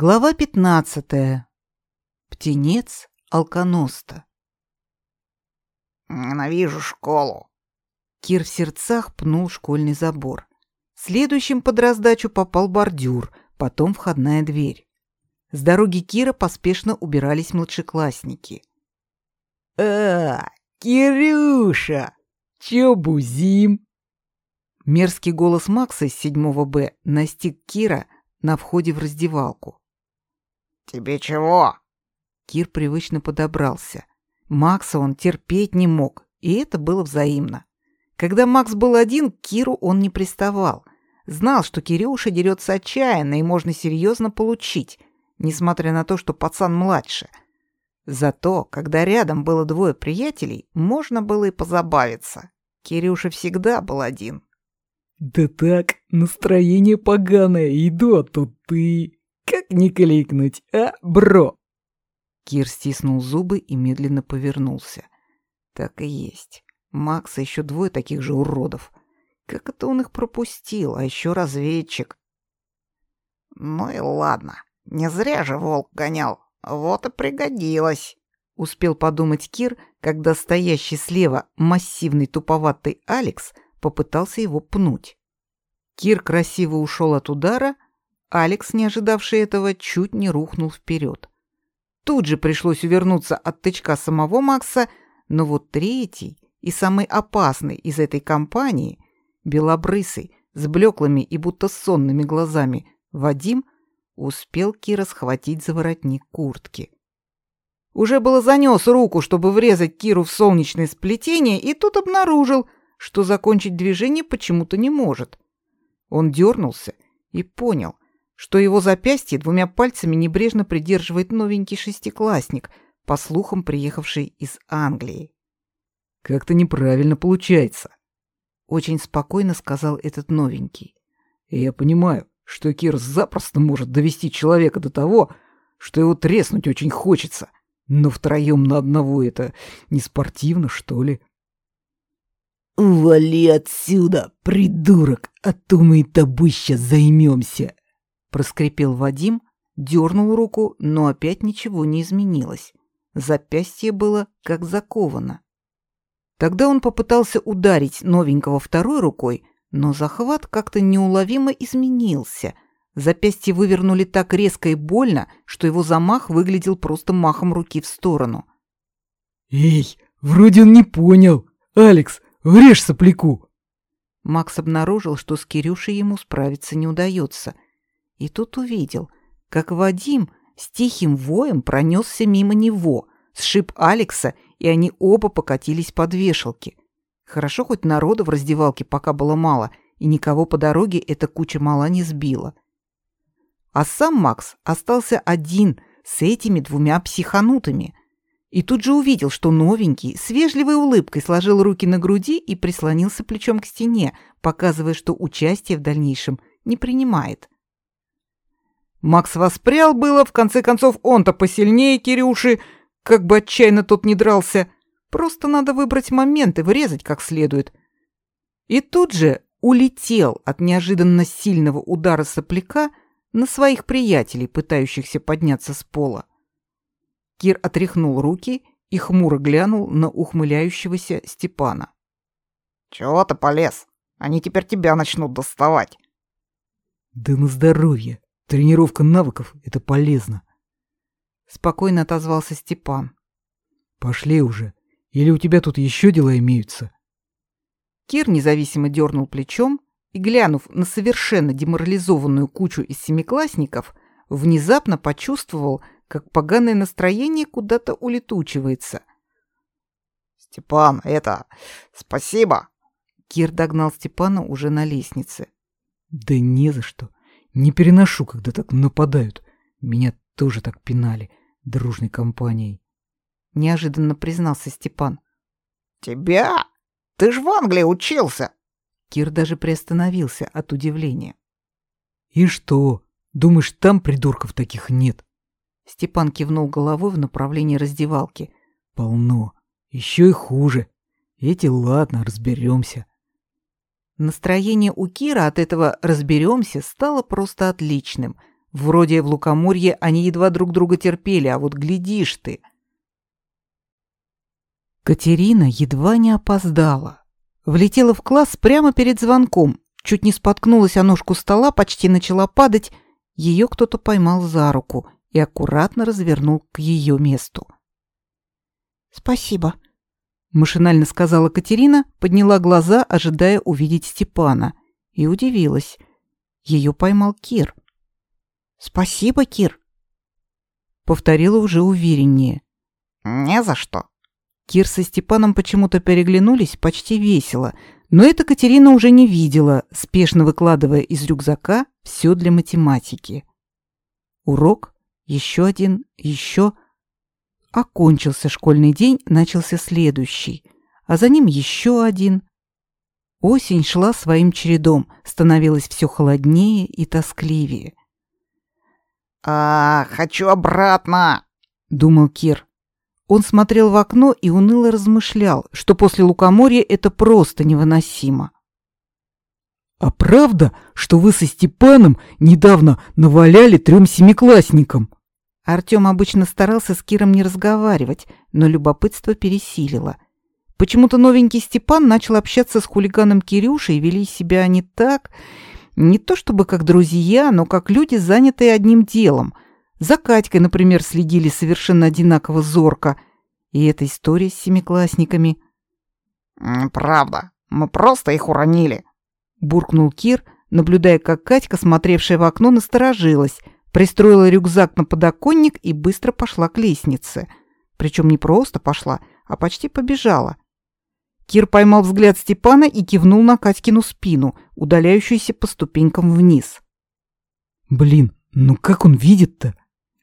Глава 15. Птенец алконоста. Ненавижу школу. Кир в сердцах пнул школьный забор. Следующим под раздачу попал бордюр, потом входная дверь. С дороги Кира поспешно убирались младшеклассники. «А, Кирюша! Чё бузим?» Мерзкий голос Макса из 7 Б настиг Кира на входе в раздевалку. «Тебе чего?» Кир привычно подобрался. Макса он терпеть не мог, и это было взаимно. Когда Макс был один, к Киру он не приставал. Знал, что Кирюша дерется отчаянно и можно серьезно получить, несмотря на то, что пацан младше. Зато, когда рядом было двое приятелей, можно было и позабавиться. Кирюша всегда был один. «Да так, настроение поганое, иду, а тут ты...» Не кликнуть, а, бро? Кир стиснул зубы и медленно повернулся. Так и есть. Макса еще двое таких же уродов. Как это он их пропустил, а еще разведчик. Ну и ладно. Не зря же волк гонял. Вот и пригодилось. Успел подумать Кир, когда стоящий слева массивный туповатый Алекс попытался его пнуть. Кир красиво ушел от удара, Алекс, не ожидавший этого, чуть не рухнул вперед. Тут же пришлось увернуться от тычка самого Макса, но вот третий и самый опасный из этой компании, белобрысый, с блеклыми и будто сонными глазами, Вадим, успел Кира схватить за воротник куртки. Уже было занес руку, чтобы врезать Киру в солнечное сплетение, и тут обнаружил, что закончить движение почему-то не может. Он дернулся и понял, что его запястье двумя пальцами небрежно придерживает новенький шестиклассник, по слухам приехавший из Англии. «Как-то неправильно получается», — очень спокойно сказал этот новенький. «Я понимаю, что Кир запросто может довести человека до того, что его треснуть очень хочется, но втроем на одного это не спортивно, что ли?» «Вали отсюда, придурок, а то мы и тобой сейчас займемся!» Проскрипел Вадим, дернул руку, но опять ничего не изменилось. Запястье было как заковано. Тогда он попытался ударить новенького второй рукой, но захват как-то неуловимо изменился. Запястье вывернули так резко и больно, что его замах выглядел просто махом руки в сторону. «Эй, вроде он не понял. Алекс, врежь сопляку!» Макс обнаружил, что с Кирюшей ему справиться не удается — и тут увидел, как Вадим с тихим воем пронесся мимо него, сшиб Алекса, и они оба покатились под вешалки. Хорошо хоть народа в раздевалке пока было мало, и никого по дороге эта куча мала не сбила. А сам Макс остался один с этими двумя психанутыми. И тут же увидел, что новенький с вежливой улыбкой сложил руки на груди и прислонился плечом к стене, показывая, что участие в дальнейшем не принимает. Макс воспрял было, в конце концов он-то посильнее Кирюши, как бы отчаянно тот не дрался. Просто надо выбрать момент и врезать как следует. И тут же улетел от неожиданно сильного удара сопляка на своих приятелей, пытающихся подняться с пола. Кир отряхнул руки и хмуро глянул на ухмыляющегося Степана. «Чего ты полез? Они теперь тебя начнут доставать». «Да на здоровье!» Тренировка навыков — это полезно. Спокойно отозвался Степан. Пошли уже. Или у тебя тут еще дела имеются? Кир независимо дернул плечом и, глянув на совершенно деморализованную кучу из семиклассников, внезапно почувствовал, как поганое настроение куда-то улетучивается. «Степан, это... Спасибо!» Кир догнал Степана уже на лестнице. «Да не за что. Не переношу, когда так нападают. Меня тоже так пинали дружной компанией. Неожиданно признался Степан. Тебя? Ты ж в Англии учился. Кир даже приостановился от удивления. И что? Думаешь, там придурков таких нет? Степан кивнул головой в направлении раздевалки. Полно. Еще и хуже. Эти ладно, разберемся. Настроение у Кира от этого «разберемся» стало просто отличным. Вроде в Лукоморье они едва друг друга терпели, а вот глядишь ты. Катерина едва не опоздала. Влетела в класс прямо перед звонком, чуть не споткнулась о ножку стола, почти начала падать. Ее кто-то поймал за руку и аккуратно развернул к ее месту. «Спасибо», — машинально сказала Катерина, подняла глаза, ожидая увидеть Степана, и удивилась. Ее поймал Кир. «Спасибо, Кир», — повторила уже увереннее. «Не за что». Кир со Степаном почему-то переглянулись почти весело, но это Катерина уже не видела, спешно выкладывая из рюкзака все для математики. Урок, еще один, еще... Окончился школьный день, начался следующий, а за ним еще один. Осень шла своим чередом, становилось все холоднее и тоскливее. «А, хочу обратно!» — думал Кир. Он смотрел в окно и уныло размышлял, что после лукоморья это просто невыносимо. «А правда, что вы со Степаном недавно наваляли трем семиклассникам?» Артём обычно старался с Киром не разговаривать, но любопытство пересилило. Почему-то новенький Степан начал общаться с хулиганом Кирюшей и вели себя они так, не то чтобы как друзья, но как люди, занятые одним делом. За Катькой, например, следили совершенно одинаково зорко. И эта история с семиклассниками. «Правда, мы просто их уронили», — буркнул Кир, наблюдая, как Катька, смотревшая в окно, насторожилась — пристроила рюкзак на подоконник и быстро пошла к лестнице. Причем не просто пошла, а почти побежала. Кир поймал взгляд Степана и кивнул на Катькину спину, удаляющуюся по ступенькам вниз. «Блин, ну как он видит-то?»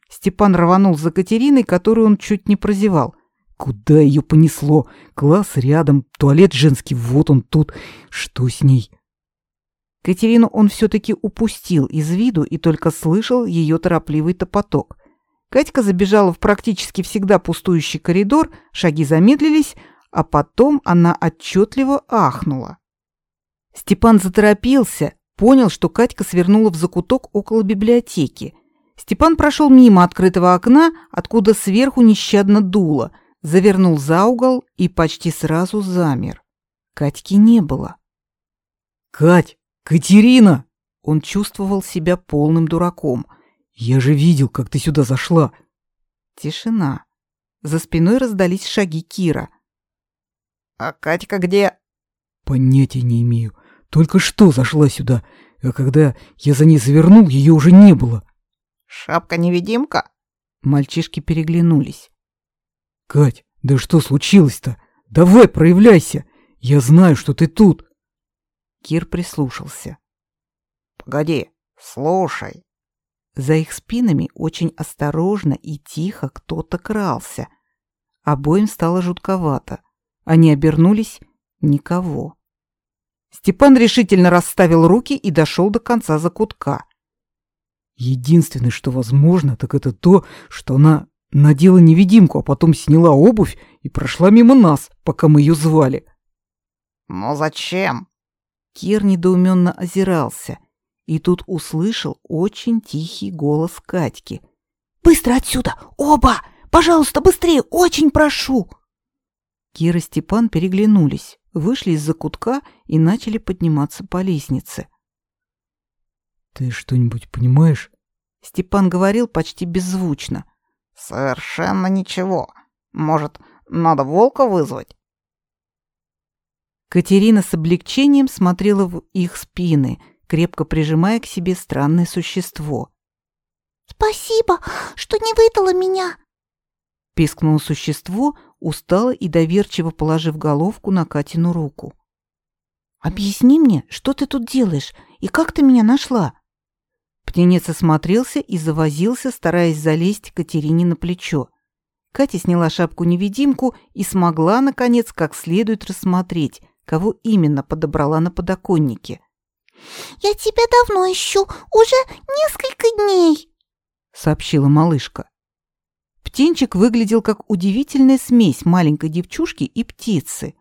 Степан рванул за Катериной, которую он чуть не прозевал. «Куда ее понесло? Класс рядом, туалет женский, вот он тут. Что с ней?» Катерину он все-таки упустил из виду и только слышал ее торопливый топоток. Катька забежала в практически всегда пустующий коридор, шаги замедлились, а потом она отчетливо ахнула. Степан заторопился, понял, что Катька свернула в закуток около библиотеки. Степан прошел мимо открытого окна, откуда сверху нещадно дуло, завернул за угол и почти сразу замер. Катьки не было. «Кать, «Катерина!» Он чувствовал себя полным дураком. «Я же видел, как ты сюда зашла!» Тишина. За спиной раздались шаги Кира. «А Катька где?» «Понятия не имею. Только что зашла сюда, а когда я за ней завернул, ее уже не было». «Шапка-невидимка?» Мальчишки переглянулись. «Кать, да что случилось-то? Давай, проявляйся! Я знаю, что ты тут!» Кир прислушался. «Погоди, слушай». За их спинами очень осторожно и тихо кто-то крался. Обоим стало жутковато. Они обернулись — никого. Степан решительно расставил руки и дошел до конца закутка. Единственное, что возможно, так это то, что она надела невидимку, а потом сняла обувь и прошла мимо нас, пока мы ее звали. «Но зачем?» Кир недоуменно озирался и тут услышал очень тихий голос Катьки. «Быстро отсюда! Оба! Пожалуйста, быстрее! Очень прошу!» Кир и Степан переглянулись, вышли из-за кутка и начали подниматься по лестнице. «Ты что-нибудь понимаешь?» Степан говорил почти беззвучно. «Совершенно ничего. Может, надо волка вызвать?» Катерина с облегчением смотрела в их спины, крепко прижимая к себе странное существо. «Спасибо, что не выдала меня!» Пискнуло существо, устало и доверчиво положив головку на Катину руку. «Объясни мне, что ты тут делаешь и как ты меня нашла?» Птенец осмотрелся и завозился, стараясь залезть Катерине на плечо. Катя сняла шапку-невидимку и смогла, наконец, как следует рассмотреть, кого именно подобрала на подоконнике. «Я тебя давно ищу, уже несколько дней», — сообщила малышка. Птенчик выглядел как удивительная смесь маленькой девчушки и птицы.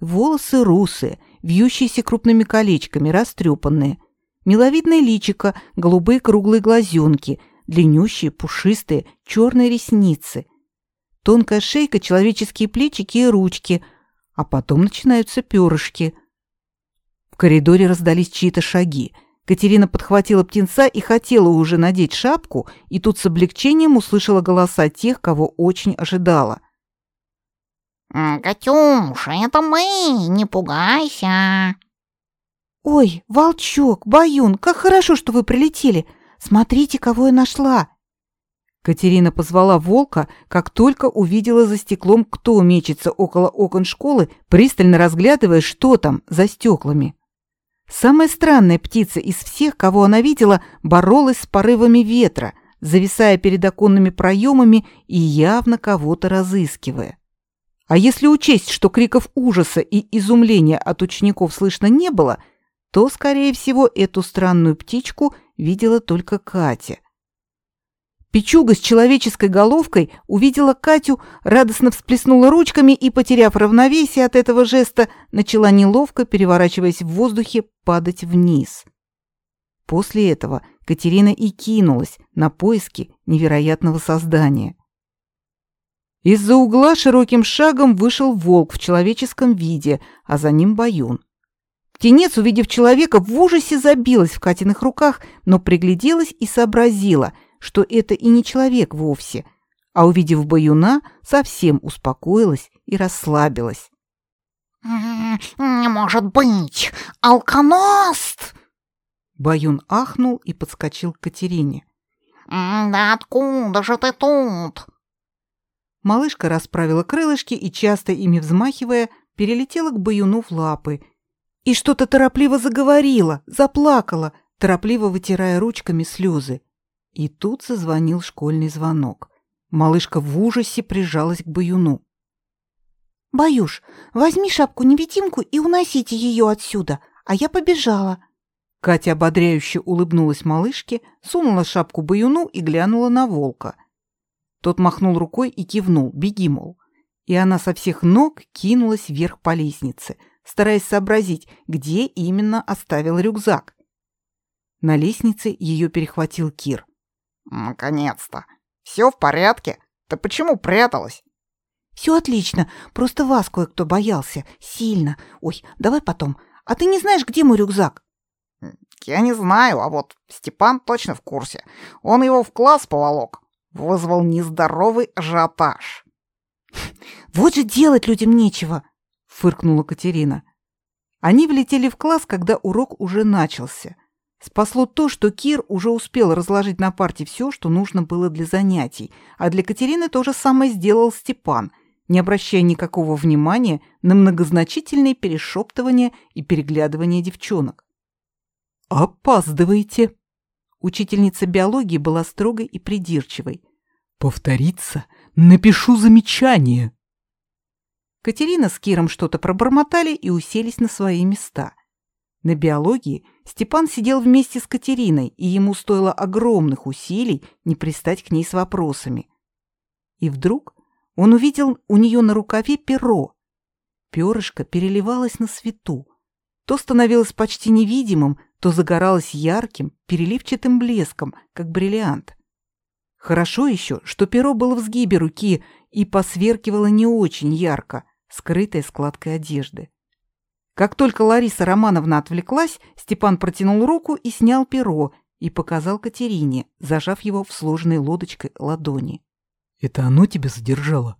Волосы русые, вьющиеся крупными колечками, растрепанные. миловидное личико, голубые круглые глазенки, длиннющие, пушистые, черные ресницы, тонкая шейка, человеческие плечики и ручки, а потом начинаются перышки. В коридоре раздались чьи-то шаги. Катерина подхватила птенца и хотела уже надеть шапку, и тут с облегчением услышала голоса тех, кого очень ожидала. «Катюша, это мы, не пугайся!» «Ой, волчок, Баюн, как хорошо, что вы прилетели! Смотрите, кого я нашла!» Катерина позвала волка, как только увидела за стеклом, кто мечется около окон школы, пристально разглядывая, что там за стеклами. Самая странная птица из всех, кого она видела, боролась с порывами ветра, зависая перед оконными проемами и явно кого-то разыскивая. А если учесть, что криков ужаса и изумления от учеников слышно не было, то, скорее всего, эту странную птичку видела только Катя. Печуга с человеческой головкой увидела Катю, радостно всплеснула ручками и, потеряв равновесие от этого жеста, начала неловко, переворачиваясь в воздухе, падать вниз. После этого Катерина и кинулась на поиски невероятного создания. Из-за угла широким шагом вышел волк в человеческом виде, а за ним Баюн. Птенец, увидев человека, в ужасе забилась в Катиных руках, но пригляделась и сообразила, что это и не человек вовсе, а увидев Баюна, совсем успокоилась и расслабилась. «Не может быть! Алконост!» Баюн ахнул и подскочил к Катерине. «Да откуда же ты тут?» Малышка расправила крылышки и, часто ими взмахивая, перелетела к Баюну в лапы и что-то торопливо заговорила, заплакала, торопливо вытирая ручками слезы. И тут зазвонил школьный звонок. Малышка в ужасе прижалась к Баюну. «Баюш, возьми шапку-невидимку и уносите ее отсюда, а я побежала». Катя ободряюще улыбнулась малышке, сунула шапку Баюну и глянула на волка — тот махнул рукой и кивнул, беги, мол. И она со всех ног кинулась вверх по лестнице, стараясь сообразить, где именно оставил рюкзак. На лестнице ее перехватил Кир. «Наконец-то! Все в порядке? Ты почему пряталась?» «Все отлично, просто вас кое-кто боялся. Сильно. Ой, давай потом. А ты не знаешь, где мой рюкзак?» «Я не знаю, а вот Степан точно в курсе. Он его в класс поволок вызвал нездоровый ажиотаж. «Вот же делать людям нечего!» — фыркнула Катерина. Они влетели в класс, когда урок уже начался. Спасло то, что Кир уже успел разложить на парте все, что нужно было для занятий, а для Катерины то же самое сделал Степан, не обращая никакого внимания на многозначительные перешептывания и переглядывания девчонок. «Опаздываете!» Учительница биологии была строгой и придирчивой. «Повторится? Напишу замечание!» Катерина с Киром что-то пробормотали и уселись на свои места. На биологии Степан сидел вместе с Катериной, и ему стоило огромных усилий не пристать к ней с вопросами. И вдруг он увидел у нее на рукаве перо. Перышко переливалось на свету. То становилось почти невидимым, то загоралась ярким, переливчатым блеском, как бриллиант. Хорошо еще, что перо было в сгибе руки и посверкивало не очень ярко, скрытой складкой одежды. Как только Лариса Романовна отвлеклась, Степан протянул руку и снял перо и показал Катерине, зажав его в сложной лодочкой ладони. «Это оно тебя задержало?»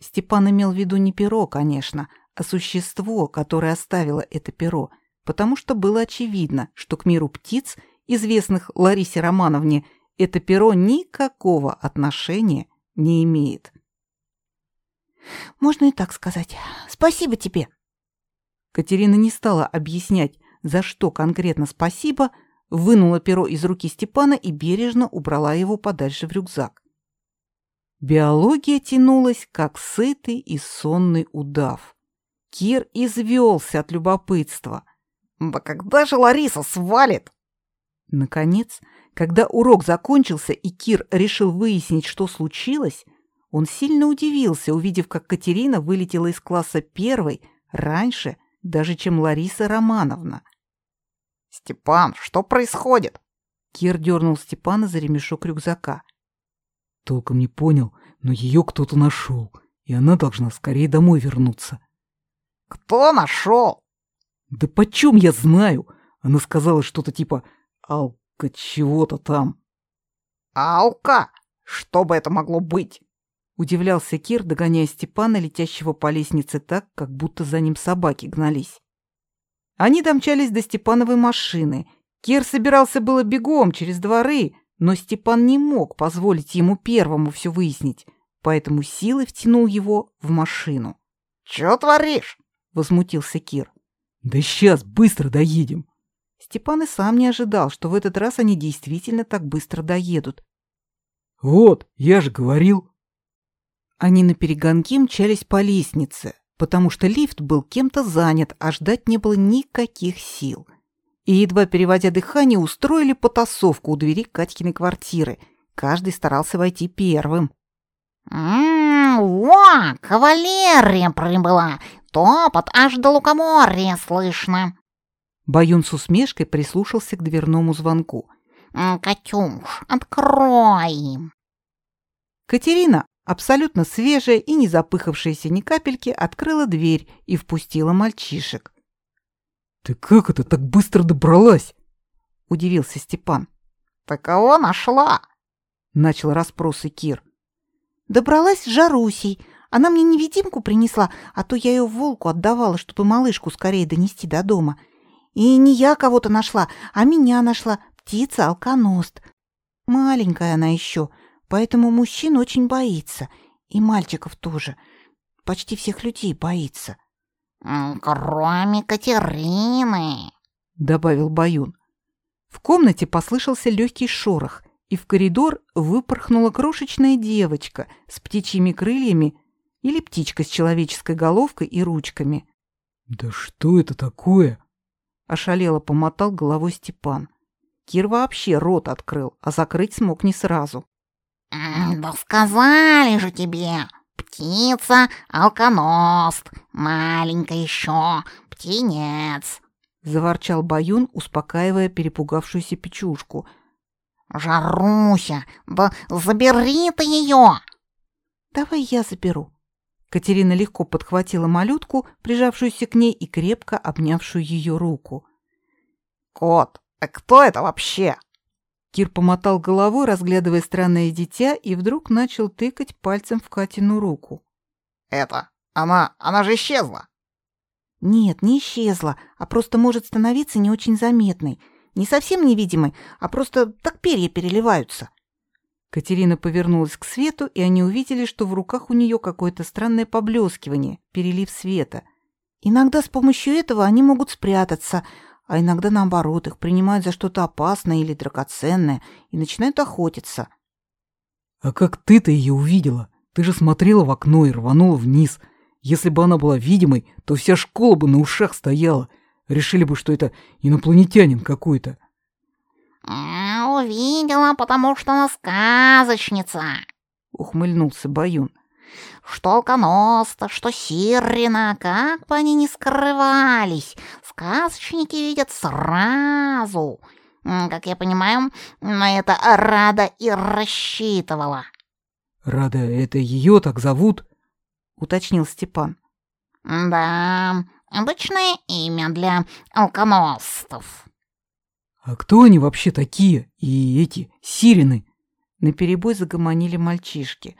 Степан имел в виду не перо, конечно, а существо, которое оставило это перо — потому что было очевидно, что к миру птиц, известных Ларисе Романовне, это перо никакого отношения не имеет. «Можно и так сказать. Спасибо тебе». Катерина не стала объяснять, за что конкретно спасибо, вынула перо из руки Степана и бережно убрала его подальше в рюкзак. Биология тянулась, как сытый и сонный удав. Кир извелся от любопытства – да когда же Лариса свалит? Наконец, когда урок закончился и Кир решил выяснить, что случилось, он сильно удивился, увидев, как Катерина вылетела из класса первой раньше, даже чем Лариса Романовна. Степан, что происходит? Кир дернул Степана за ремешок рюкзака. Толком не понял, но ее кто-то нашел, и она должна скорее домой вернуться. Кто нашел? Да почем я знаю? Она сказала что-то типа «Алка чего-то там». Алка? Что бы это могло быть? Удивлялся Кир, догоняя Степана, летящего по лестнице так, как будто за ним собаки гнались. Они домчались до Степановой машины. Кир собирался было бегом через дворы, но Степан не мог позволить ему первому все выяснить, поэтому силой втянул его в машину. «Чё творишь?» — возмутился Кир. «Да сейчас, быстро доедем!» Степан и сам не ожидал, что в этот раз они действительно так быстро доедут. «Вот, я же говорил!» Они на перегонки мчались по лестнице, потому что лифт был кем-то занят, а ждать не было никаких сил. И, едва переводя дыхание, устроили потасовку у двери Катькиной квартиры. Каждый старался войти первым. «М-м, во, кавалерия прибыла! Топот аж до лукоморья слышно!» Баюн с усмешкой прислушался к дверному звонку. «Катюш, открой!» Катерина, абсолютно свежая и не запыхавшаяся ни капельки, открыла дверь и впустила мальчишек. «Ты как это так быстро добралась?» — удивился Степан. «Ты кого нашла?» — начал расспросы Кир. «Добралась с Жарусей. Она мне невидимку принесла, а то я ее волку отдавала, чтобы малышку скорее донести до дома. И не я кого-то нашла, а меня нашла птица-алконост. Маленькая она еще, поэтому мужчин очень боится. И мальчиков тоже. Почти всех людей боится. «Кроме Катерины», — добавил Баюн. В комнате послышался легкий шорох, и в коридор выпорхнула крошечная девочка с птичьими крыльями или птичка с человеческой головкой и ручками. «Да что это такое?» — ошалело помотал головой Степан. Кир вообще рот открыл, а закрыть смог не сразу. «Да сказали же тебе! Птица, алконост, маленькая еще, птенец!» Заворчал Баюн, успокаивая перепугавшуюся печушку. «Жаруся, да забери ты ее!» «Давай я заберу». Катерина легко подхватила малютку, прижавшуюся к ней и крепко обнявшую ее руку. «Кот, а кто это вообще?» Кир помотал головой, разглядывая странное дитя, и вдруг начал тыкать пальцем в Катину руку. «Это... Она... Она же исчезла!» «Нет, не исчезла, а просто может становиться не очень заметной. Не совсем невидимой, а просто так перья переливаются». Катерина повернулась к свету, и они увидели, что в руках у нее какое-то странное поблескивание, перелив света. Иногда с помощью этого они могут спрятаться, а иногда наоборот, их принимают за что-то опасное или драгоценное и начинают охотиться. «А как ты-то ее увидела? Ты же смотрела в окно и рванула вниз. Если бы она была видимой, то вся школа бы на ушах стояла. Решили бы, что это инопланетянин какой-то». «Увидела, потому что она сказочница», — ухмыльнулся Баюн. Что Алконоста, что Сирина, как бы они ни скрывались, сказочники видят сразу. Как я понимаю, на это Рада и рассчитывала. «Рада, это ее так зовут?» — уточнил Степан. «Да, обычное имя для алконостов». «А кто они вообще такие? И эти сирены?» Наперебой загомонили мальчишки.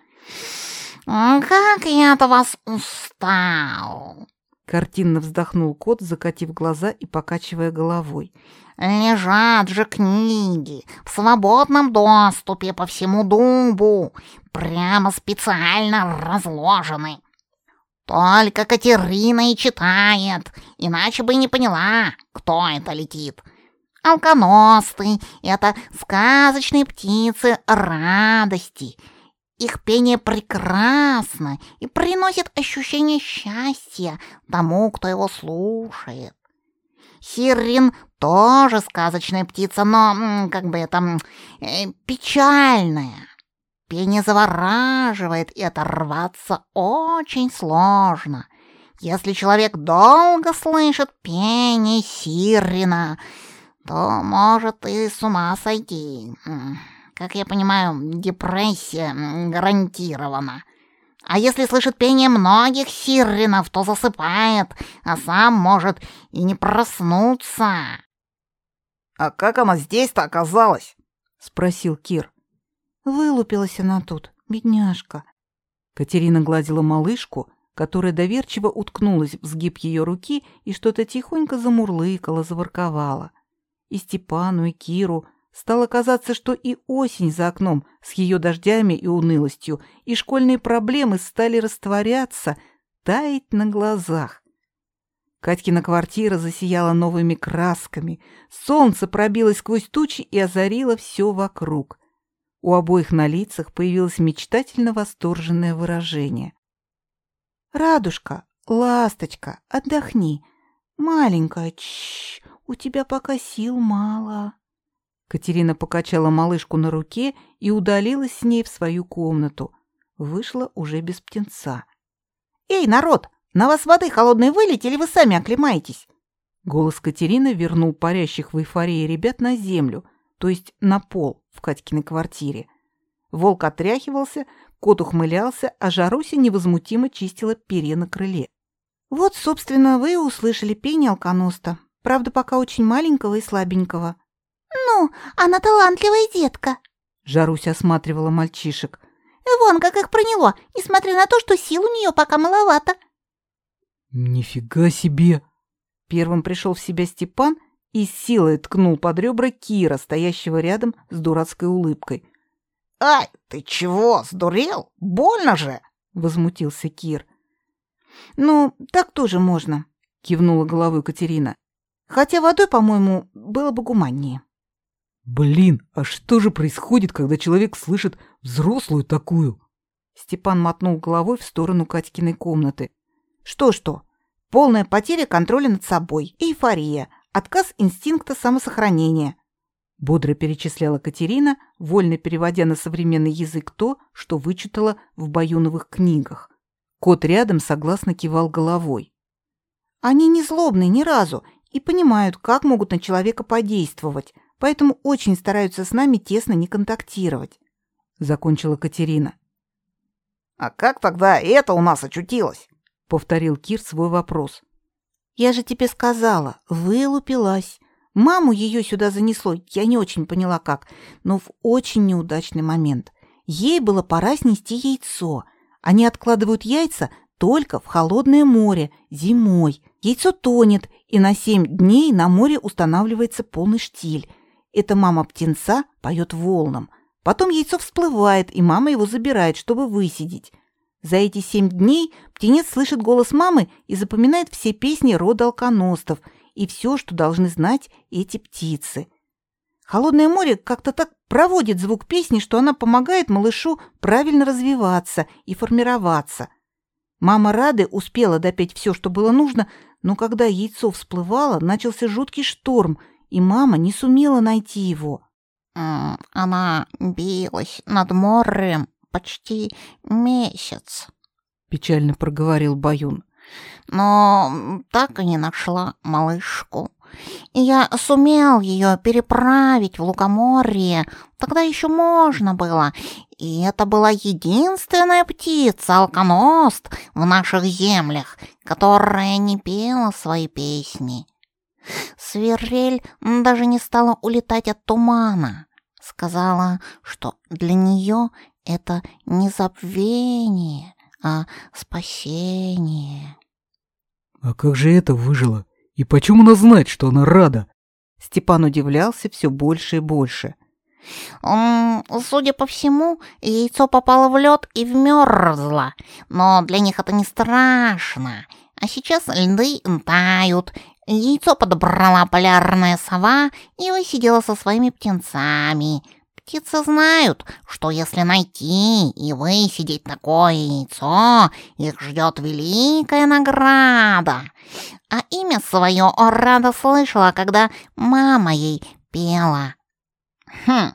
«Как я от вас устал!» Картинно вздохнул кот, закатив глаза и покачивая головой. «Лежат же книги в свободном доступе по всему дубу, прямо специально разложены. Только Катерина и читает, иначе бы не поняла, кто это летит. Алконосты — это сказочные птицы радости — их пение прекрасно и приносит ощущение счастья тому, кто его слушает. Сирин тоже сказочная птица, но, как бы это, э, печальная. Пение завораживает, и оторваться очень сложно. Если человек долго слышит пение сирена, то может и с ума сойти. Как я понимаю, депрессия гарантирована. А если слышит пение многих сиренов, то засыпает, а сам может и не проснуться. «А как она здесь-то оказалась?» — спросил Кир. Вылупилась она тут, бедняжка. Катерина гладила малышку, которая доверчиво уткнулась в сгиб ее руки и что-то тихонько замурлыкала, заворковала. И Степану, и Киру стало казаться, что и осень за окном с ее дождями и унылостью, и школьные проблемы стали растворяться, таять на глазах. Катькина квартира засияла новыми красками, солнце пробилось сквозь тучи и озарило все вокруг. У обоих на лицах появилось мечтательно восторженное выражение. «Радушка, ласточка, отдохни. Маленькая, у тебя пока сил мало». Катерина покачала малышку на руке и удалилась с ней в свою комнату. Вышла уже без птенца. «Эй, народ, на вас воды холодной вылить или вы сами оклемаетесь?» Голос Катерины вернул парящих в эйфории ребят на землю, то есть на пол в Катькиной квартире. Волк отряхивался, кот ухмылялся, а Жаруся невозмутимо чистила перья на крыле. «Вот, собственно, вы и услышали пение алконоста. Правда, пока очень маленького и слабенького». «Ну, она талантливая детка», — Жаруся осматривала мальчишек. «Вон как их проняло, несмотря на то, что сил у нее пока маловато». «Нифига себе!» Первым пришел в себя Степан и с силой ткнул под ребра Кира, стоящего рядом с дурацкой улыбкой. «Ай, ты чего, сдурел? Больно же!» — возмутился Кир. «Ну, так тоже можно», — кивнула головой Катерина. «Хотя водой, по-моему, было бы гуманнее». «Блин, а что же происходит, когда человек слышит взрослую такую?» Степан мотнул головой в сторону Катькиной комнаты. «Что-что? Полная потеря контроля над собой, эйфория, отказ инстинкта самосохранения. Бодро перечисляла Катерина, вольно переводя на современный язык то, что вычитала в баюновых книгах. Кот рядом согласно кивал головой. Они не злобные ни разу и понимают, как могут на человека подействовать, поэтому очень стараются с нами тесно не контактировать. Закончила Катерина. «А как тогда это у нас очутилось?» Повторил Кир свой вопрос. Я же тебе сказала, вылупилась. Маму ее сюда занесло, я не очень поняла как, но в очень неудачный момент. Ей было пора снести яйцо. Они откладывают яйца только в холодное море, зимой. Яйцо тонет, и на семь дней на море устанавливается полный штиль. Эта мама птенца поет волнам. Потом яйцо всплывает, и мама его забирает, чтобы высидеть. За эти семь дней птенец слышит голос мамы и запоминает все песни рода алконостов и все, что должны знать эти птицы. Холодное море как-то так проводит звук песни, что она помогает малышу правильно развиваться и формироваться. Мама Рады успела допеть все, что было нужно, но когда яйцо всплывало, начался жуткий шторм, и мама не сумела найти его. «Она билась над морем почти месяц», — печально проговорил Баюн. «Но так и не нашла малышку. И я сумел ее переправить в Лукоморье. Тогда еще можно было. И это была единственная птица, алконост, в наших землях, которая не пела свои песни. Свирель даже не стала улетать от тумана. Сказала, что для нее это не забвение, а спасение. А как же это выжило? И почему она знает, что она рада? Степан удивлялся все больше и больше. Судя по всему, яйцо попало в лед и вмерзло, но для них это не страшно. А сейчас льды тают, яйцо подобрала полярная сова и высидела со своими птенцами, Птицы знают, что если найти и высидеть такое яйцо, их ждет великая награда. А имя свое Рада слышала, когда мама ей пела. Хм,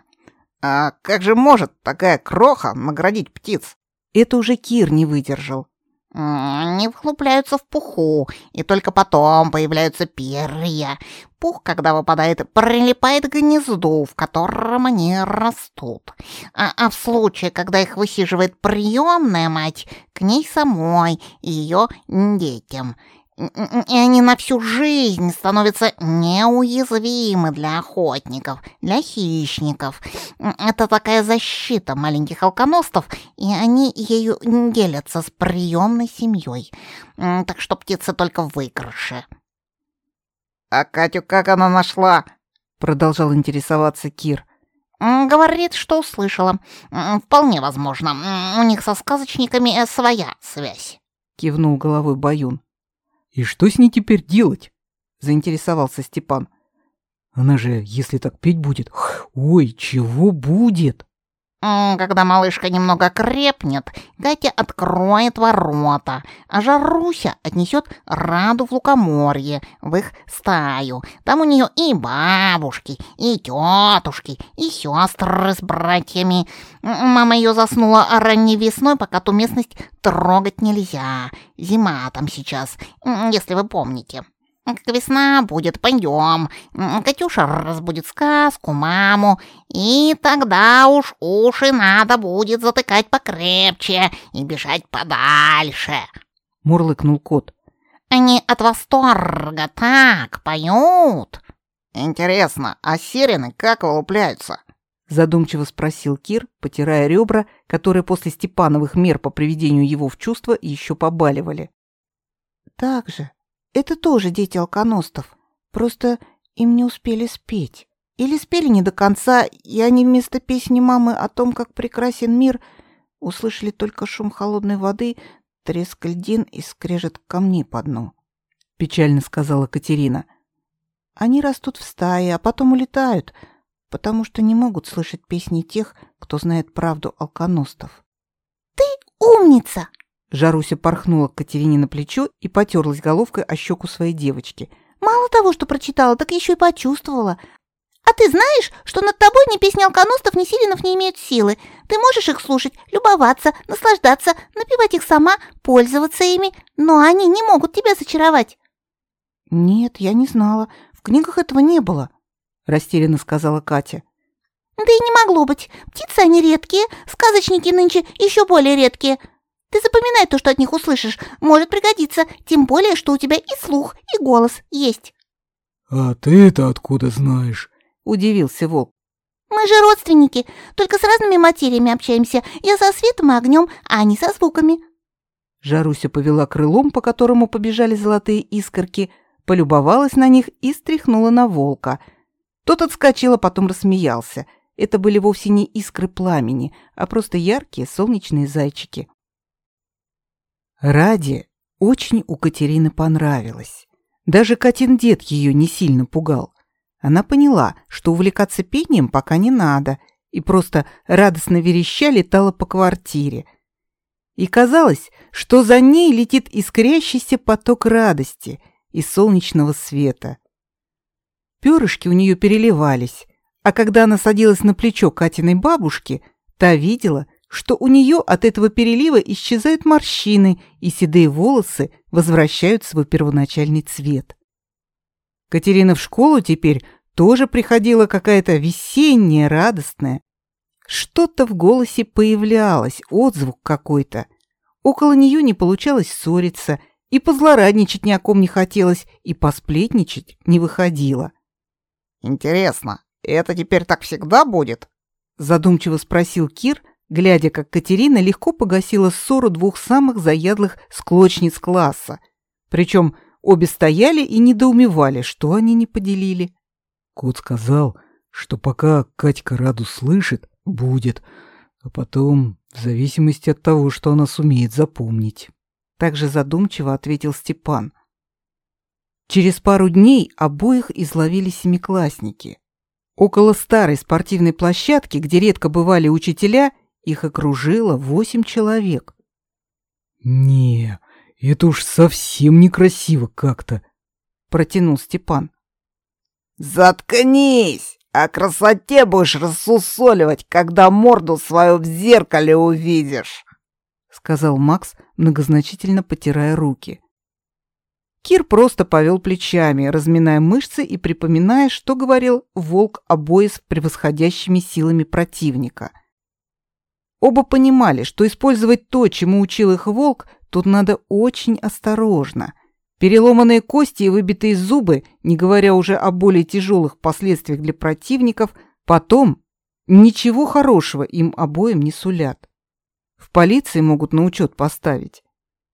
а как же может такая кроха наградить птиц? Это уже Кир не выдержал. Не вглубляются в пуху, и только потом появляются перья. Пух, когда выпадает, прилипает к гнезду, в котором они растут. А, а в случае, когда их высиживает приемная мать, к ней самой и ее детям – и они на всю жизнь становятся неуязвимы для охотников, для хищников. Это такая защита маленьких алконостов, и они ею делятся с приемной семьей. Так что птицы только в выигрыше. «А Катю как она нашла?» — продолжал интересоваться Кир. «Говорит, что услышала. Вполне возможно. У них со сказочниками своя связь», — кивнул головой Баюн. «И что с ней теперь делать?» — заинтересовался Степан. «Она же, если так петь будет... Ой, чего будет?» Когда малышка немного крепнет, Катя откроет ворота, а Жаруся отнесет Раду в лукоморье, в их стаю. Там у нее и бабушки, и тетушки, и сестры с братьями. Мама ее заснула ранней весной, пока ту местность трогать нельзя. Зима там сейчас, если вы помните. Как весна будет, пойдем. Катюша разбудит сказку, маму. И тогда уж уши надо будет затыкать покрепче и бежать подальше. Мурлыкнул кот. Они от восторга так поют. Интересно, а сирены как вылупляются? Задумчиво спросил Кир, потирая ребра, которые после Степановых мер по приведению его в чувство еще побаливали. «Так же, это тоже дети алконостов. Просто им не успели спеть. Или спели не до конца, и они вместо песни мамы о том, как прекрасен мир, услышали только шум холодной воды, треск льдин и скрежет камней по дну. Печально сказала Катерина. Они растут в стае, а потом улетают, потому что не могут слышать песни тех, кто знает правду алконостов. «Ты умница!» Жаруся порхнула к Катерине на плечо и потерлась головкой о щеку своей девочки. «Мало того, что прочитала, так еще и почувствовала. А ты знаешь, что над тобой ни песни алконостов, ни сиренов не имеют силы? Ты можешь их слушать, любоваться, наслаждаться, напевать их сама, пользоваться ими, но они не могут тебя зачаровать». «Нет, я не знала. В книгах этого не было», — растерянно сказала Катя. «Да и не могло быть. Птицы они редкие, сказочники нынче еще более редкие. Ты запоминай то, что от них услышишь. Может пригодиться, тем более, что у тебя и слух, и голос есть». «А ты это откуда знаешь?» — удивился волк. «Мы же родственники, только с разными материями общаемся. Я со светом и огнем, а они со звуками». Жаруся повела крылом, по которому побежали золотые искорки, полюбовалась на них и стряхнула на волка. Тот отскочил, а потом рассмеялся. Это были вовсе не искры пламени, а просто яркие солнечные зайчики. Ради очень у Катерины понравилось. Даже Катин дед ее не сильно пугал. Она поняла, что увлекаться пением пока не надо, и просто радостно вереща летала по квартире. И казалось, что за ней летит искрящийся поток радости и солнечного света. Перышки у нее переливались, а когда она садилась на плечо Катиной бабушки, та видела, что у нее от этого перелива исчезают морщины, и седые волосы возвращают свой первоначальный цвет. Катерина в школу теперь тоже приходила какая-то весенняя, радостная. Что-то в голосе появлялось, отзвук какой-то. Около нее не получалось ссориться, и позлорадничать ни о ком не хотелось, и посплетничать не выходило. «Интересно, это теперь так всегда будет?» Задумчиво спросил Кир, глядя, как Катерина легко погасила ссору двух самых заядлых склочниц класса. Причем обе стояли и недоумевали, что они не поделили. Кот сказал, что пока Катька Раду слышит, будет, а потом, в зависимости от того, что она сумеет запомнить. Также задумчиво ответил Степан. Через пару дней обоих изловили семиклассники. Около старой спортивной площадки, где редко бывали учителя, их окружило восемь человек. «Не, это уж совсем некрасиво как-то», — протянул Степан. «Заткнись! О красоте будешь рассусоливать, когда морду свою в зеркале увидишь!» сказал Макс, многозначительно потирая руки. Кир просто повел плечами, разминая мышцы и припоминая, что говорил волк обои с превосходящими силами противника. Оба понимали, что использовать то, чему учил их волк, тут надо очень осторожно. Переломанные кости и выбитые зубы, не говоря уже о более тяжелых последствиях для противников, потом ничего хорошего им обоим не сулят. В полиции могут на учет поставить.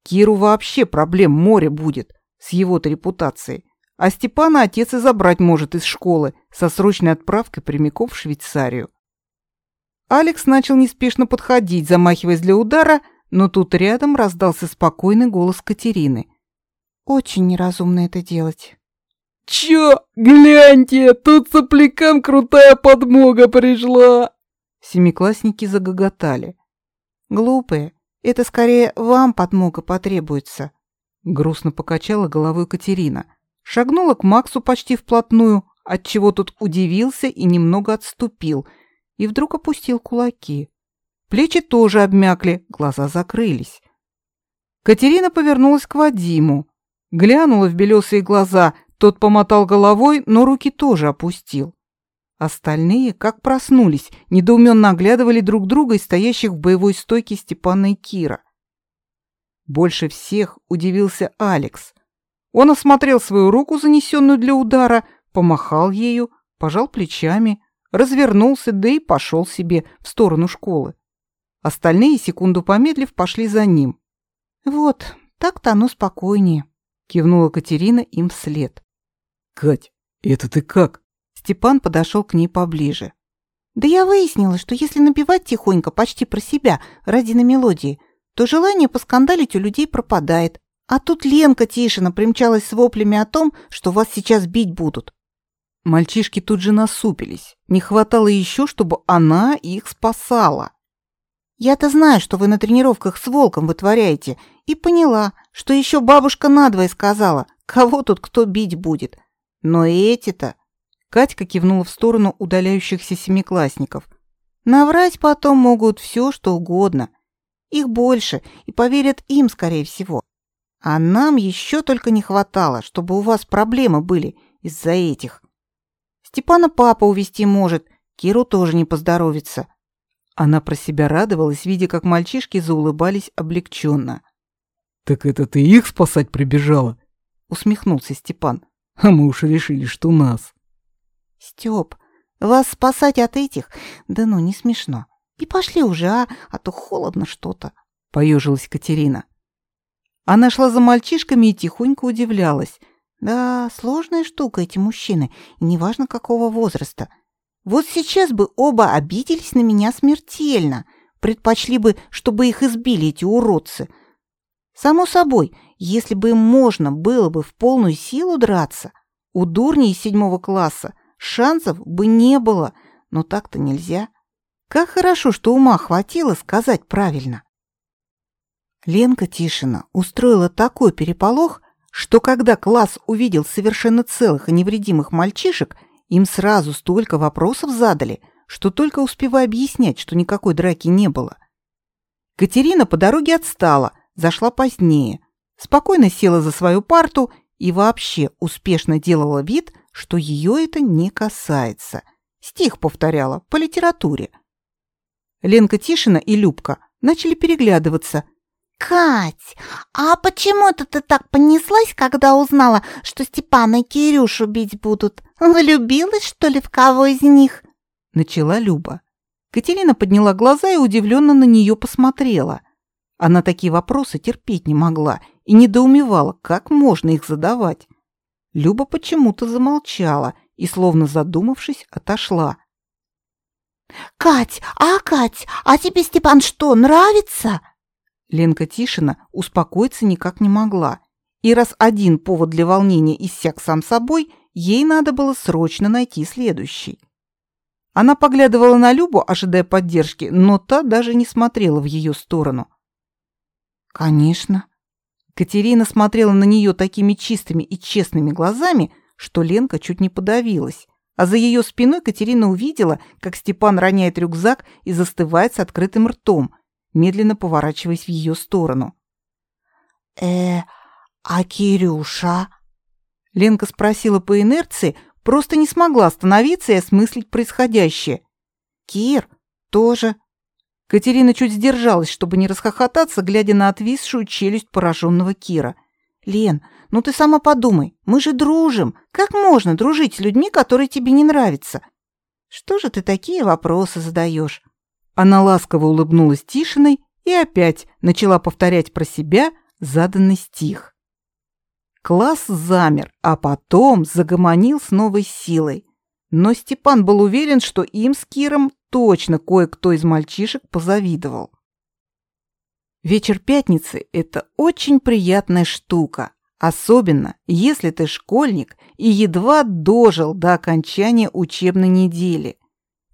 Киру вообще проблем море будет с его-то репутацией. А Степана отец и забрать может из школы со срочной отправкой прямиком в Швейцарию. Алекс начал неспешно подходить, замахиваясь для удара, но тут рядом раздался спокойный голос Катерины. «Очень неразумно это делать». «Чё? Гляньте, тут соплякам крутая подмога пришла!» Семиклассники загоготали. «Глупые, это скорее вам подмога потребуется», Грустно покачала головой Катерина. Шагнула к Максу почти вплотную, отчего тот удивился и немного отступил, и вдруг опустил кулаки. Плечи тоже обмякли, глаза закрылись. Катерина повернулась к Вадиму. Глянула в белесые глаза, тот помотал головой, но руки тоже опустил. Остальные, как проснулись, недоуменно оглядывали друг друга и стоящих в боевой стойке Степана и Кира. Больше всех удивился Алекс. Он осмотрел свою руку, занесенную для удара, помахал ею, пожал плечами, развернулся, да и пошел себе в сторону школы. Остальные, секунду помедлив, пошли за ним. «Вот, так-то оно спокойнее», — кивнула Катерина им вслед. «Кать, это ты как?» Степан подошел к ней поближе. «Да я выяснила, что если набивать тихонько, почти про себя, ради на мелодии, то желание поскандалить у людей пропадает. А тут Ленка Тишина примчалась с воплями о том, что вас сейчас бить будут. Мальчишки тут же насупились. Не хватало еще, чтобы она их спасала. Я-то знаю, что вы на тренировках с волком вытворяете, и поняла, что еще бабушка надвое сказала, кого тут кто бить будет. Но эти-то... Катька кивнула в сторону удаляющихся семиклассников. Наврать потом могут все, что угодно. Их больше, и поверят им, скорее всего. А нам еще только не хватало, чтобы у вас проблемы были из-за этих. Степана папа увести может, Киру тоже не поздоровится. Она про себя радовалась, видя, как мальчишки заулыбались облегченно. «Так это ты их спасать прибежала?» — усмехнулся Степан. «А мы уж решили, что нас». «Стёп, вас спасать от этих? Да ну, не смешно. И пошли уже, а, а то холодно что-то. Поежилась Катерина. Она шла за мальчишками и тихонько удивлялась. Да, сложная штука эти мужчины, неважно какого возраста. Вот сейчас бы оба обиделись на меня смертельно, предпочли бы, чтобы их избили эти уродцы. Само собой, если бы им можно было бы в полную силу драться, у дурней седьмого класса шансов бы не было, но так-то нельзя. Как хорошо, что ума хватило сказать правильно. Ленка Тишина устроила такой переполох, что когда класс увидел совершенно целых и невредимых мальчишек, им сразу столько вопросов задали, что только успевая объяснять, что никакой драки не было. Катерина по дороге отстала, зашла позднее, спокойно села за свою парту и вообще успешно делала вид, что ее это не касается. Стих повторяла по литературе – Ленка Тишина и Любка начали переглядываться. «Кать, а почему-то ты так понеслась, когда узнала, что Степана и Кирюшу бить будут? Влюбилась, что ли, в кого из них?» Начала Люба. Катерина подняла глаза и удивленно на нее посмотрела. Она такие вопросы терпеть не могла и недоумевала, как можно их задавать. Люба почему-то замолчала и, словно задумавшись, отошла. «Кать, а, Кать, а тебе Степан что, нравится?» Ленка Тишина успокоиться никак не могла. И раз один повод для волнения иссяк сам собой, ей надо было срочно найти следующий. Она поглядывала на Любу, ожидая поддержки, но та даже не смотрела в ее сторону. «Конечно». Катерина смотрела на нее такими чистыми и честными глазами, что Ленка чуть не подавилась. А за ее спиной Катерина увидела, как Степан роняет рюкзак и застывает с открытым ртом. Медленно поворачиваясь в ее сторону. «Э, а Кирюша?» Ленка спросила по инерции, просто не смогла остановиться и осмыслить происходящее. «Кир тоже». Катерина чуть сдержалась, чтобы не расхохотаться, глядя на отвисшую челюсть пораженного Кира. «Лен, ну ты сама подумай, мы же дружим. Как можно дружить с людьми, которые тебе не нравятся? Что же ты такие вопросы задаешь? Она ласково улыбнулась Тишиной и опять начала повторять про себя заданный стих. Класс замер, а потом загомонил с новой силой. Но Степан был уверен, что им с Киром точно кое-кто из мальчишек позавидовал. Вечер пятницы – это очень приятная штука. Особенно, если ты школьник и едва дожил до окончания учебной недели.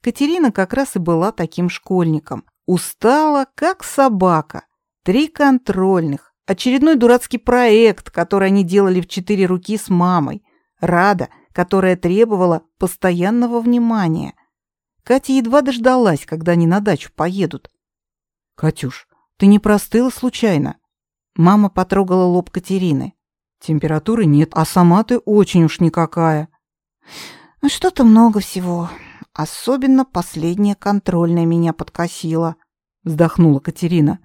Катерина как раз и была таким школьником. Устала, как собака. Три контрольных, очередной дурацкий проект, который они делали в четыре руки с мамой. Рада, которая требовала постоянного внимания. Катя едва дождалась, когда они на дачу поедут. «Катюш, ты не простыла случайно?» Мама потрогала лоб Катерины. Температуры нет, а сама ты очень уж никакая. Ну, что-то много всего. Особенно последняя контрольная меня подкосила. Вздохнула Катерина.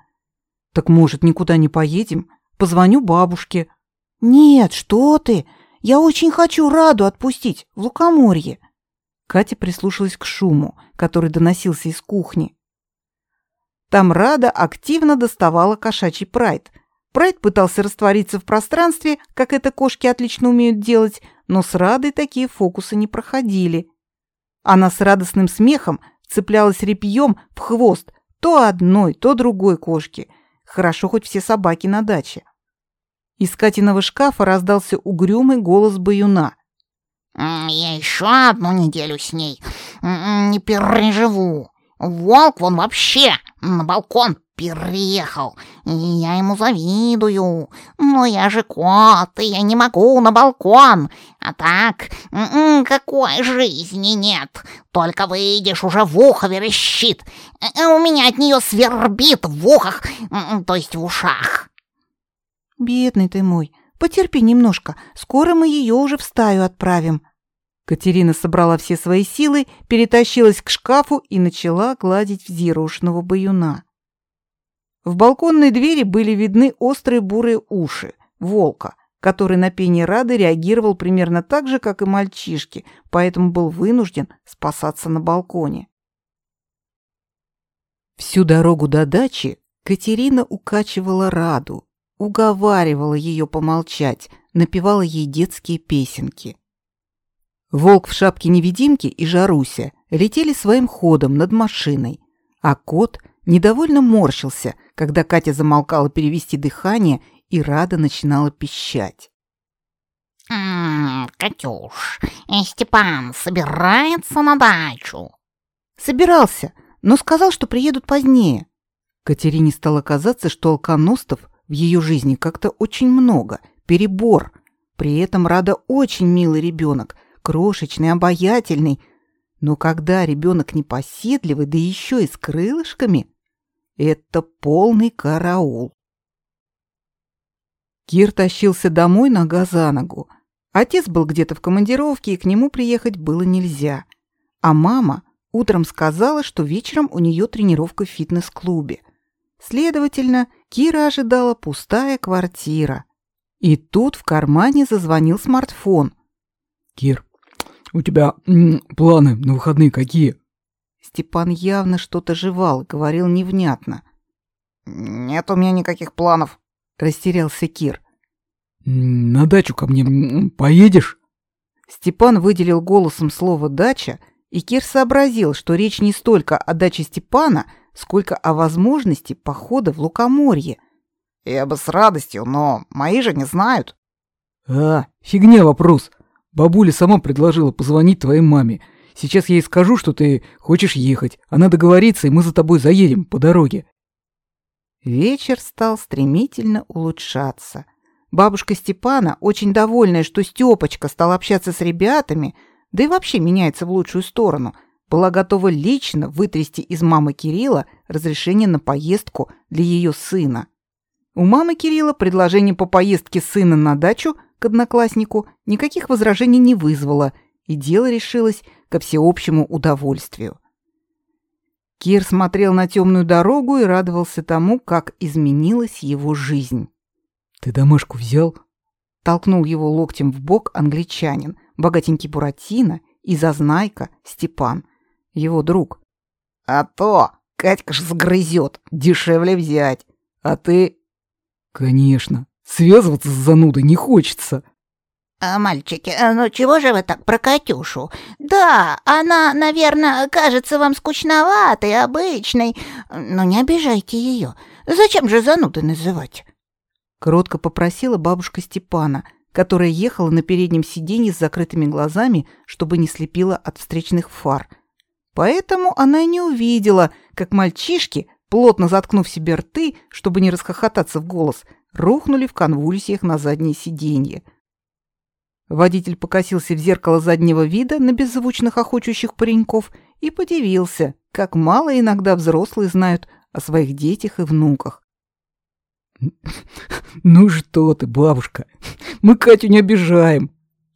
Так, может, никуда не поедем? Позвоню бабушке. Нет, что ты? Я очень хочу Раду отпустить в Лукоморье. Катя прислушалась к шуму, который доносился из кухни. Там Рада активно доставала кошачий прайд – Прайд пытался раствориться в пространстве, как это кошки отлично умеют делать, но с Радой такие фокусы не проходили. Она с радостным смехом цеплялась репьем в хвост то одной, то другой кошки. Хорошо хоть все собаки на даче. Из Катиного шкафа раздался угрюмый голос баюна. «Я еще одну неделю с ней не переживу. Волк вон вообще на балкон переехал, и я ему завидую. Но я же кот, и я не могу на балкон. А так, м-м, какой жизни нет. Только выйдешь, уже в ухо верещит. Э, у меня от нее свербит в ухах, то есть в ушах. Бедный ты мой, потерпи немножко, скоро мы ее уже в стаю отправим. Катерина собрала все свои силы, перетащилась к шкафу и начала гладить взъерошенного баюна. В балконной двери были видны острые бурые уши волка, который на пение Рады реагировал примерно так же, как и мальчишки, поэтому был вынужден спасаться на балконе. Всю дорогу до дачи Катерина укачивала Раду, уговаривала ее помолчать, напевала ей детские песенки. Волк в шапке-невидимки и Жаруся летели своим ходом над машиной, а кот недовольно морщился – когда Катя замолкала перевести дыхание, и Рада начинала пищать. «М-м, Катюш, э, Степан собирается на дачу?» «Собирался, но сказал, что приедут позднее». Катерине стало казаться, что алконостов в ее жизни как-то очень много, перебор. При этом Рада очень милый ребенок, крошечный, обаятельный. Но когда ребенок непоседливый, да еще и с крылышками, это полный караул. Кир тащился домой нога за ногу. Отец был где-то в командировке, и к нему приехать было нельзя. А мама утром сказала, что вечером у нее тренировка в фитнес-клубе. Следовательно, Кира ожидала пустая квартира. И тут в кармане зазвонил смартфон. «Кир, у тебя планы на выходные какие?» Степан явно что-то жевал, говорил невнятно. «Нет у меня никаких планов», — растерялся Кир. «На дачу ко мне поедешь?» Степан выделил голосом слово «дача», и Кир сообразил, что речь не столько о даче Степана, сколько о возможности похода в Лукоморье. «Я бы с радостью, но мои же не знают». «А, фигня вопрос. Бабуля сама предложила позвонить твоей маме. Сейчас я ей скажу, что ты хочешь ехать. Она договорится, и мы за тобой заедем по дороге». Вечер стал стремительно улучшаться. Бабушка Степана, очень довольная, что Стёпочка стал общаться с ребятами, да и вообще меняется в лучшую сторону, была готова лично вытрясти из мамы Кирилла разрешение на поездку для ее сына. У мамы Кирилла предложение по поездке сына на дачу к однокласснику никаких возражений не вызвало, и дело решилось ко всеобщему удовольствию. Кир смотрел на темную дорогу и радовался тому, как изменилась его жизнь. «Ты домашку взял?» Толкнул его локтем в бок англичанин, богатенький Буратино и зазнайка Степан, его друг. «А то! Катька ж сгрызет, дешевле взять. А ты...» «Конечно. Связываться с занудой не хочется». А, «Мальчики, э, ну чего же вы так про Катюшу? Да, она, наверное, кажется вам скучноватой, обычной, но не обижайте ее. Зачем же занудой называть?» Кротко попросила бабушка Степана, которая ехала на переднем сиденье с закрытыми глазами, чтобы не слепила от встречных фар. Поэтому она и не увидела, как мальчишки, плотно заткнув себе рты, чтобы не расхохотаться в голос, рухнули в конвульсиях на заднее сиденье – Водитель покосился в зеркало заднего вида на беззвучных охочущих пареньков и подивился, как мало иногда взрослые знают о своих детях и внуках. «Ну что ты, бабушка, мы Катю не обижаем!»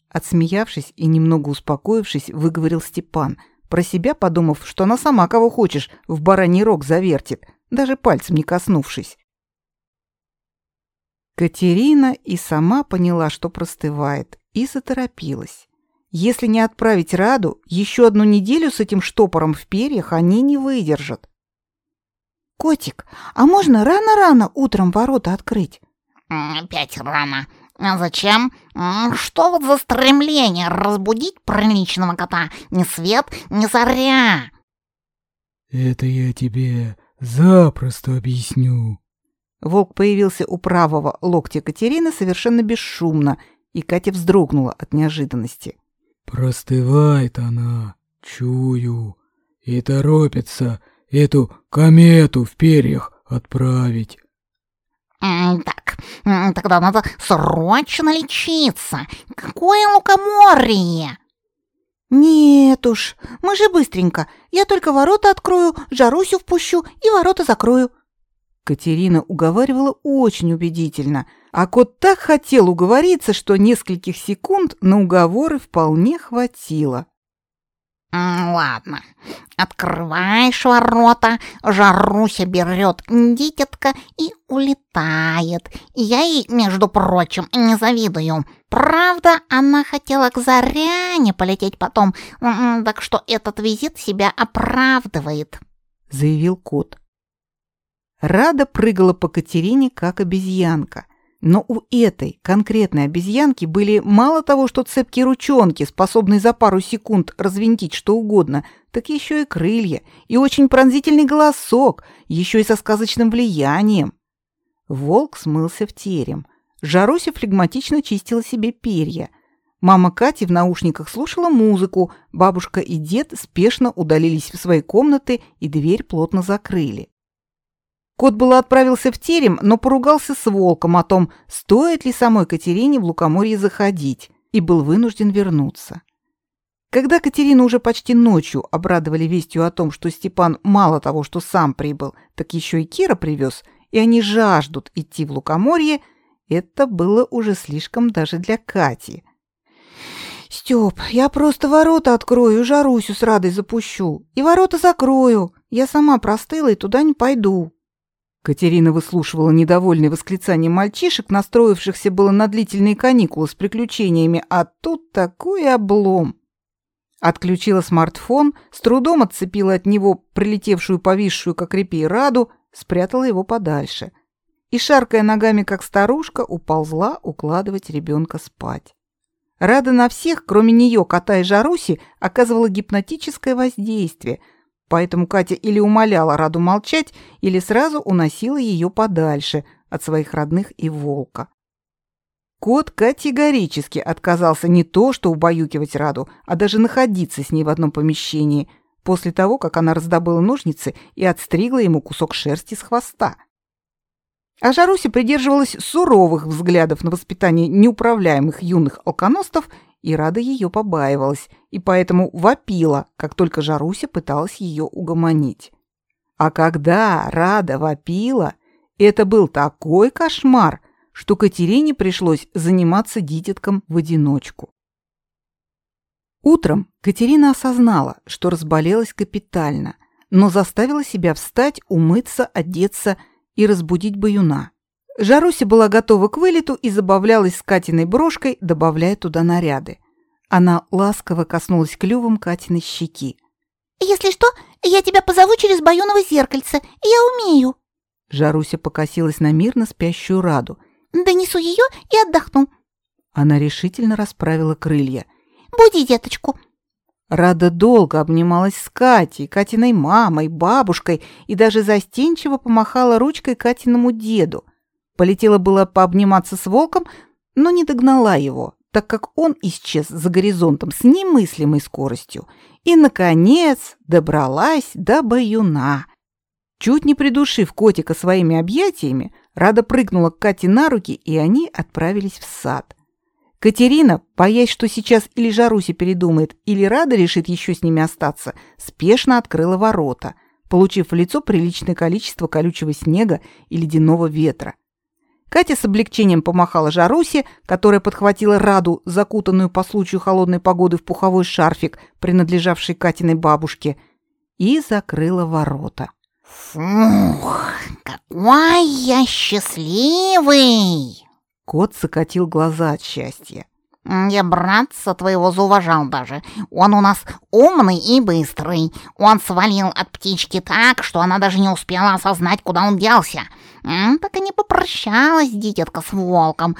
Отсмеявшись и немного успокоившись, выговорил Степан, про себя подумав, что она сама кого хочешь в бараний рог завертит, даже пальцем не коснувшись. Катерина и сама поняла, что простывает, и заторопилась. Если не отправить Раду, еще одну неделю с этим штопором в перьях они не выдержат. «Котик, а можно рано-рано утром ворота открыть?» «Опять рано. А зачем? Что вот за стремление разбудить приличного кота? Ни свет, ни заря!» «Это я тебе запросто объясню». Волк появился у правого локтя Катерины совершенно бесшумно и Катя вздрогнула от неожиданности. «Простывает она, чую, и торопится эту комету в перьях отправить». «Так, тогда надо срочно лечиться. Какое лукоморье!» «Нет уж, мы же быстренько. Я только ворота открою, Жарусю впущу и ворота закрою». Катерина уговаривала очень убедительно – а кот так хотел уговориться, что нескольких секунд на уговоры вполне хватило. «Ладно, открываешь ворота, Жаруся берет дитятка и улетает. Я ей, между прочим, не завидую. Правда, она хотела к Заряне полететь потом, так что этот визит себя оправдывает», — заявил кот. Рада прыгала по Катерине, как обезьянка. Но у этой конкретной обезьянки были мало того, что цепкие ручонки, способные за пару секунд развинтить что угодно, так еще и крылья, и очень пронзительный голосок, еще и со сказочным влиянием. Волк смылся в терем. Жаруся флегматично чистила себе перья. Мама Кати в наушниках слушала музыку, бабушка и дед спешно удалились в свои комнаты и дверь плотно закрыли. Кот было отправился в терем, но поругался с волком о том, стоит ли самой Катерине в Лукоморье заходить, и был вынужден вернуться. Когда Катерину уже почти ночью обрадовали вестью о том, что Степан мало того, что сам прибыл, так еще и Кира привез, и они жаждут идти в Лукоморье, это было уже слишком даже для Кати. «Стёп, я просто ворота открою, Жарусю с Радой запущу. И ворота закрою. Я сама простыла и туда не пойду», Катерина выслушивала недовольные восклицания мальчишек, настроившихся было на длительные каникулы с приключениями, а тут такой облом. Отключила смартфон, с трудом отцепила от него прилетевшую повисшую, как репей, раду, спрятала его подальше. И, шаркая ногами, как старушка, уползла укладывать ребенка спать. Рада на всех, кроме нее, кота и Жаруси, оказывала гипнотическое воздействие – Поэтому Катя или умоляла Раду молчать, или сразу уносила ее подальше от своих родных и волка. Кот категорически отказался не то что убаюкивать Раду, а даже находиться с ней в одном помещении, после того, как она раздобыла ножницы и отстригла ему кусок шерсти с хвоста. А Жаруся придерживалась суровых взглядов на воспитание неуправляемых юных алконостов и Рада ее побаивалась, и поэтому вопила, как только Жаруся пыталась ее угомонить. А когда Рада вопила, это был такой кошмар, что Катерине пришлось заниматься дитятком в одиночку. Утром Катерина осознала, что разболелась капитально, но заставила себя встать, умыться, одеться и разбудить баюна. Жаруся была готова к вылету и забавлялась с Катиной брошкой, добавляя туда наряды. Она ласково коснулась клювом Катиной щеки. «Если что, я тебя позову через баюново зеркальце. Я умею». Жаруся покосилась на мирно спящую Раду. «Донесу ее и отдохну». Она решительно расправила крылья. «Буди деточку». Рада долго обнималась с Катей, Катиной мамой, бабушкой и даже застенчиво помахала ручкой Катиному деду. Полетела было пообниматься с волком, но не догнала его, так как он исчез за горизонтом с немыслимой скоростью и, наконец, добралась до баюна. Чуть не придушив котика своими объятиями, Рада прыгнула к Кате на руки, и они отправились в сад. Катерина, боясь, что сейчас или Жаруся передумает, или Рада решит еще с ними остаться, спешно открыла ворота, получив в лицо приличное количество колючего снега и ледяного ветра. Катя с облегчением помахала Жарусе, которая подхватила Раду, закутанную по случаю холодной погоды в пуховой шарфик, принадлежавший Катиной бабушке, и закрыла ворота. «Фух, какой я счастливый!» Кот закатил глаза от счастья. «Я братца твоего зауважал даже. Он у нас умный и быстрый. Он свалил от птички так, что она даже не успела осознать, куда он делся. Так и не попрощалась дитятка с волком.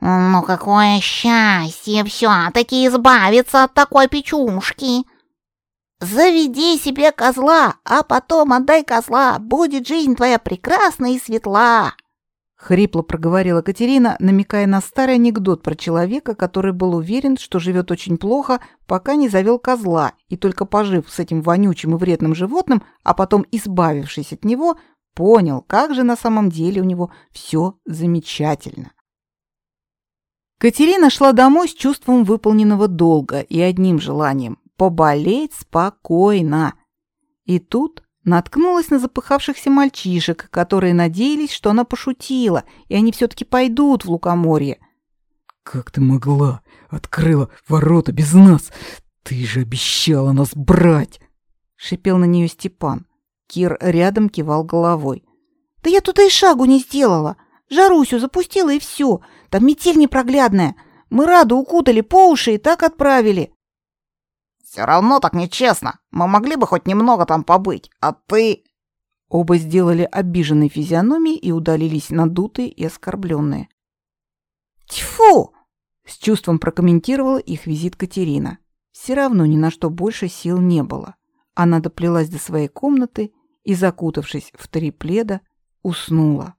Ну какое счастье все-таки избавиться от такой печушки!» «Заведи себе козла, а потом отдай козла, будет жизнь твоя прекрасна и светла!» Хрипло проговорила Катерина, намекая на старый анекдот про человека, который был уверен, что живет очень плохо, пока не завел козла, и только пожив с этим вонючим и вредным животным, а потом избавившись от него, понял, как же на самом деле у него все замечательно. Катерина шла домой с чувством выполненного долга и одним желанием – поболеть спокойно. И тут наткнулась на запыхавшихся мальчишек, которые надеялись, что она пошутила, и они все-таки пойдут в лукоморье. «Как ты могла? Открыла ворота без нас! Ты же обещала нас брать!» — шипел на нее Степан. Кир рядом кивал головой. «Да я туда и шагу не сделала. Жарусю запустила, и все. Там метель непроглядная. Мы Раду укутали по уши и так отправили». Все равно так нечестно. Мы могли бы хоть немного там побыть, а ты...» Оба сделали обиженные физиономии и удалились надутые и оскорбленные. «Тьфу!» — с чувством прокомментировала их визит Катерина. Все равно ни на что больше сил не было. Она доплелась до своей комнаты и, закутавшись в три пледа, уснула.